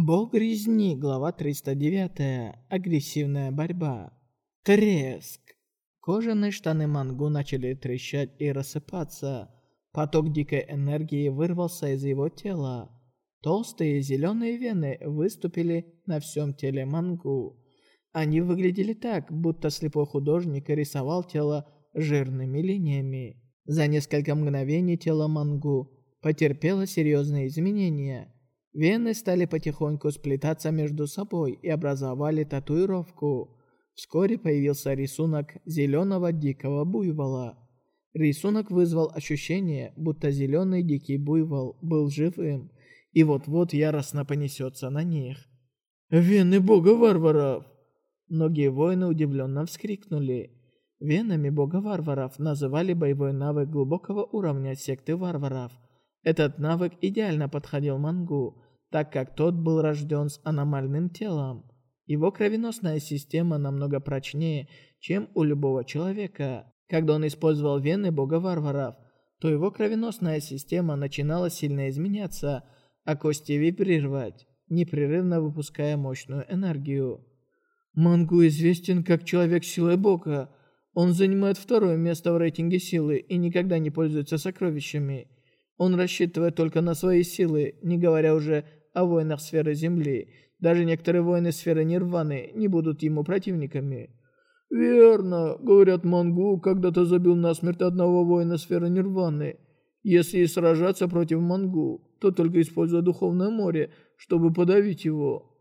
Бог резни, глава 309. Агрессивная борьба. Треск. Кожаные штаны Мангу начали трещать и рассыпаться. Поток дикой энергии вырвался из его тела. Толстые зеленые вены выступили на всем теле Мангу. Они выглядели так, будто слепой художник рисовал тело жирными линиями. За несколько мгновений тело Мангу потерпело серьезные изменения – Вены стали потихоньку сплетаться между собой и образовали татуировку. Вскоре появился рисунок зеленого дикого буйвола. Рисунок вызвал ощущение, будто зеленый дикий буйвол был живым и вот-вот яростно понесется на них. «Вены бога варваров!» Многие воины удивленно вскрикнули. Венами бога варваров называли боевой навык глубокого уровня секты варваров – этот навык идеально подходил Мангу, так как тот был рожден с аномальным телом. Его кровеносная система намного прочнее, чем у любого человека. Когда он использовал вены бога варваров, то его кровеносная система начинала сильно изменяться, а кости вибрировать, непрерывно выпуская мощную энергию. Мангу известен как человек силы бога. Он занимает второе место в рейтинге силы и никогда не пользуется сокровищами. Он рассчитывает только на свои силы, не говоря уже о воинах сферы Земли. Даже некоторые воины сферы Нирваны не будут ему противниками. «Верно. Говорят, Мангу когда-то забил насмерть одного воина сферы Нирваны. Если сражаться против Мангу, то только используя Духовное море, чтобы подавить его».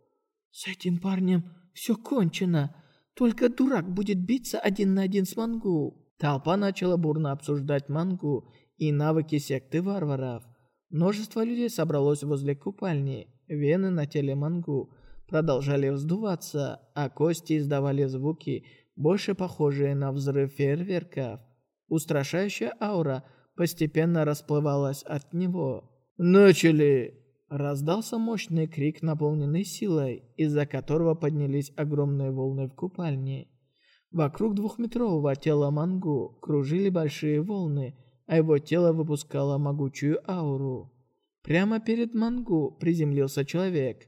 «С этим парнем все кончено. Только дурак будет биться один на один с Мангу». Толпа начала бурно обсуждать Мангу и навыки секты варваров. Множество людей собралось возле купальни. Вены на теле Мангу продолжали вздуваться, а кости издавали звуки, больше похожие на взрыв фейерверков. Устрашающая аура постепенно расплывалась от него. «Начали!» Раздался мощный крик, наполненный силой, из-за которого поднялись огромные волны в купальне. Вокруг двухметрового тела Мангу кружили большие волны, а его тело выпускало могучую ауру. Прямо перед Мангу приземлился человек.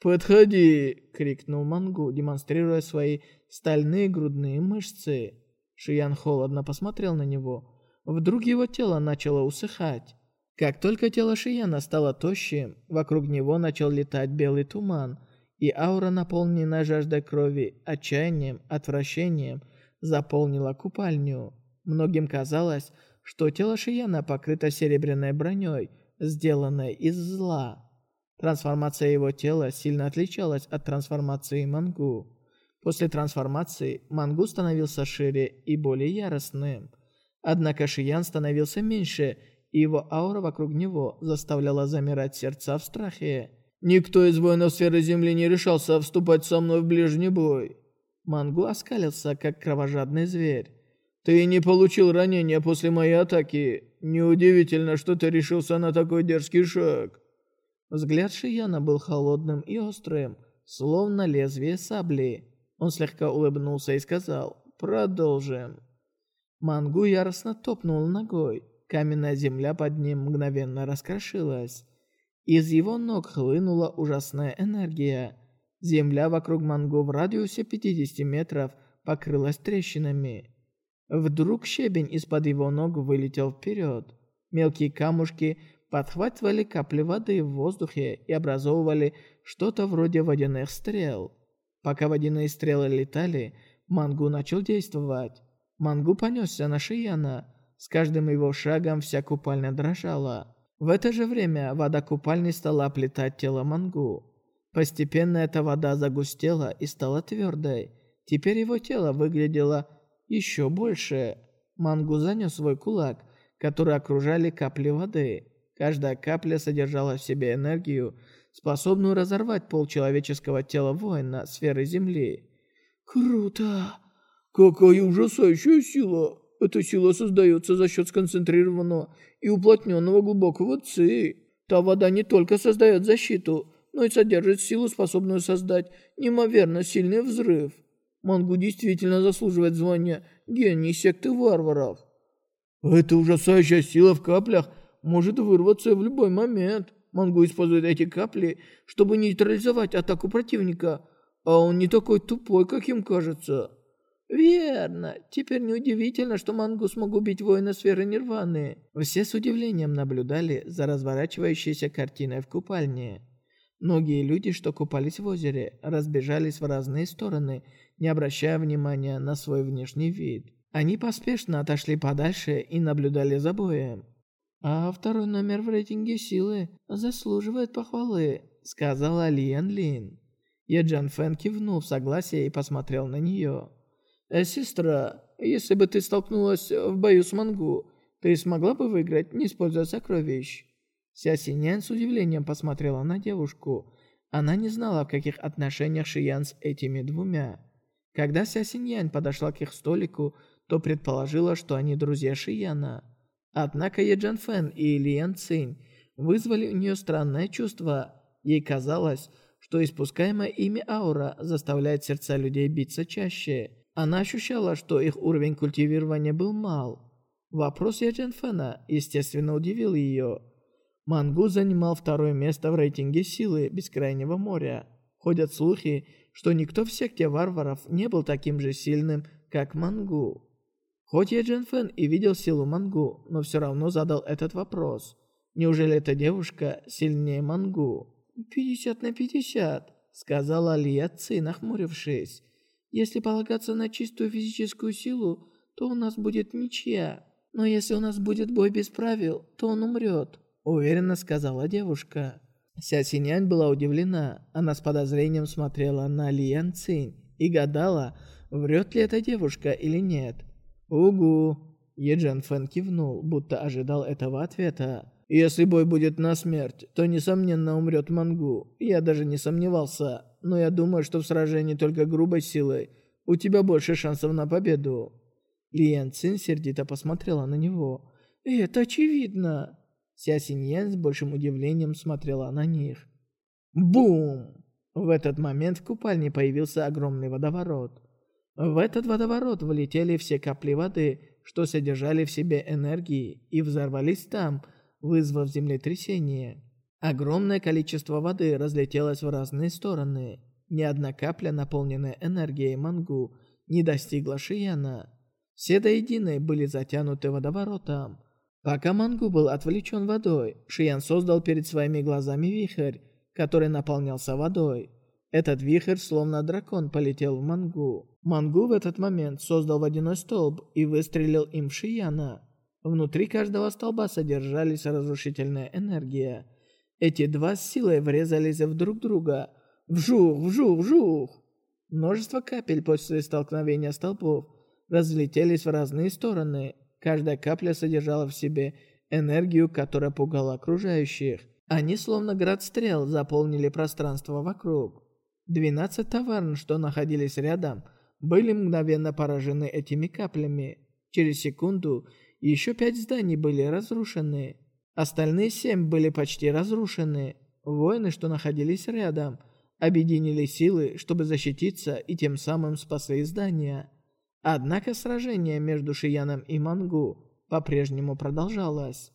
«Подходи!» — крикнул Мангу, демонстрируя свои стальные грудные мышцы. Шиян холодно посмотрел на него. Вдруг его тело начало усыхать. Как только тело Шияна стало тощим, вокруг него начал летать белый туман, и аура, наполненная жаждой крови, отчаянием, отвращением, заполнила купальню. Многим казалось, что тело Шияна покрыто серебряной броней, сделанной из зла. Трансформация его тела сильно отличалась от трансформации Мангу. После трансформации Мангу становился шире и более яростным. Однако Шиян становился меньше, и его аура вокруг него заставляла замирать сердца в страхе. «Никто из воинов сферы Земли не решался вступать со мной в ближний бой». Мангу оскалился, как кровожадный зверь. Ты не получил ранения после моей атаки. Неудивительно, что ты решился на такой дерзкий шаг». Взгляд Шияна был холодным и острым, словно лезвие сабли. Он слегка улыбнулся и сказал «Продолжим». Мангу яростно топнул ногой. Каменная земля под ним мгновенно раскрошилась. Из его ног хлынула ужасная энергия. Земля вокруг Мангу в радиусе 50 метров покрылась трещинами. Вдруг щебень из-под его ног вылетел вперед. Мелкие камушки подхватывали капли воды в воздухе и образовывали что-то вроде водяных стрел. Пока водяные стрелы летали, Мангу начал действовать. Мангу понесся на Шияна. С каждым его шагом вся купальня дрожала. В это же время вода купальни стала оплетать тело Мангу. Постепенно эта вода загустела и стала твердой. Теперь его тело выглядело еще больше. Мангу занес свой кулак, который окружали капли воды. Каждая капля содержала в себе энергию, способную разорвать пол человеческого тела воина сферы Земли. «Круто!» «Какая ужасающая сила! Эта сила создается за счет сконцентрированного и уплотненного глубокого ци. Та вода не только создает защиту, но и содержит силу, способную создать неимоверно сильный взрыв. Мангу действительно заслуживает звания гений секты варваров. Эта ужасающая сила в каплях может вырваться в любой момент. Мангу использует эти капли, чтобы нейтрализовать атаку противника, а он не такой тупой, как им кажется. Верно. Теперь неудивительно, что Мангу смог убить воина сферы Нирваны. Все с удивлением наблюдали за разворачивающейся картиной в купальне. Многие люди, что купались в озере, разбежались в разные стороны, не обращая внимания на свой внешний вид. Они поспешно отошли подальше и наблюдали за боем. «А второй номер в рейтинге силы заслуживает похвалы», — сказала Лиан Лин. Еджан Фэн кивнул в согласие и посмотрел на нее. «Э, «Сестра, если бы ты столкнулась в бою с Мангу, ты смогла бы выиграть, не используя сокровищ?» Ся Синьян с удивлением посмотрела на девушку. Она не знала, в каких отношениях Шиян с этими двумя. Когда Ся Синьян подошла к их столику, то предположила, что они друзья Шияна. Однако Еджан Фэн и Лиан Цинь вызвали у нее странное чувство. Ей казалось, что испускаемая ими аура заставляет сердца людей биться чаще. Она ощущала, что их уровень культивирования был мал. Вопрос Яджен Фэна, естественно, удивил ее. Мангу занимал второе место в рейтинге силы Бескрайнего моря. Ходят слухи, что никто в секте варваров не был таким же сильным, как Мангу. Хоть Яджен Фэн и видел силу Мангу, но все равно задал этот вопрос. Неужели эта девушка сильнее Мангу? «Пятьдесят на пятьдесят», — сказала Лия Ци, нахмурившись. Если полагаться на чистую физическую силу, то у нас будет ничья. Но если у нас будет бой без правил, то он умрет», — уверенно сказала девушка. Ся Синянь была удивлена. Она с подозрением смотрела на Ли Ян Цинь и гадала, врет ли эта девушка или нет. «Угу!» Еджен Фэн кивнул, будто ожидал этого ответа. «Если бой будет на смерть, то, несомненно, умрет Мангу. Я даже не сомневался но я думаю, что в сражении только грубой силой у тебя больше шансов на победу». Лиан Цин сердито посмотрела на него. «Это очевидно!» Ся Синьян с большим удивлением смотрела на них. Бум! В этот момент в купальне появился огромный водоворот. В этот водоворот влетели все капли воды, что содержали в себе энергии, и взорвались там, вызвав землетрясение. Огромное количество воды разлетелось в разные стороны. Ни одна капля, наполненная энергией Мангу, не достигла Шияна. Все до единой были затянуты водоворотом. Пока Мангу был отвлечен водой, Шиян создал перед своими глазами вихрь, который наполнялся водой. Этот вихрь, словно дракон, полетел в Мангу. Мангу в этот момент создал водяной столб и выстрелил им в Шияна. Внутри каждого столба содержались разрушительная энергия – эти два с силой врезались в друг друга. Вжух, вжух, вжух. Множество капель после столкновения столбов разлетелись в разные стороны. Каждая капля содержала в себе энергию, которая пугала окружающих. Они, словно град стрел, заполнили пространство вокруг. Двенадцать таверн, что находились рядом, были мгновенно поражены этими каплями. Через секунду еще пять зданий были разрушены. Остальные семь были почти разрушены. Воины, что находились рядом, объединили силы, чтобы защититься и тем самым спасли здания. Однако сражение между Шияном и Мангу по-прежнему продолжалось.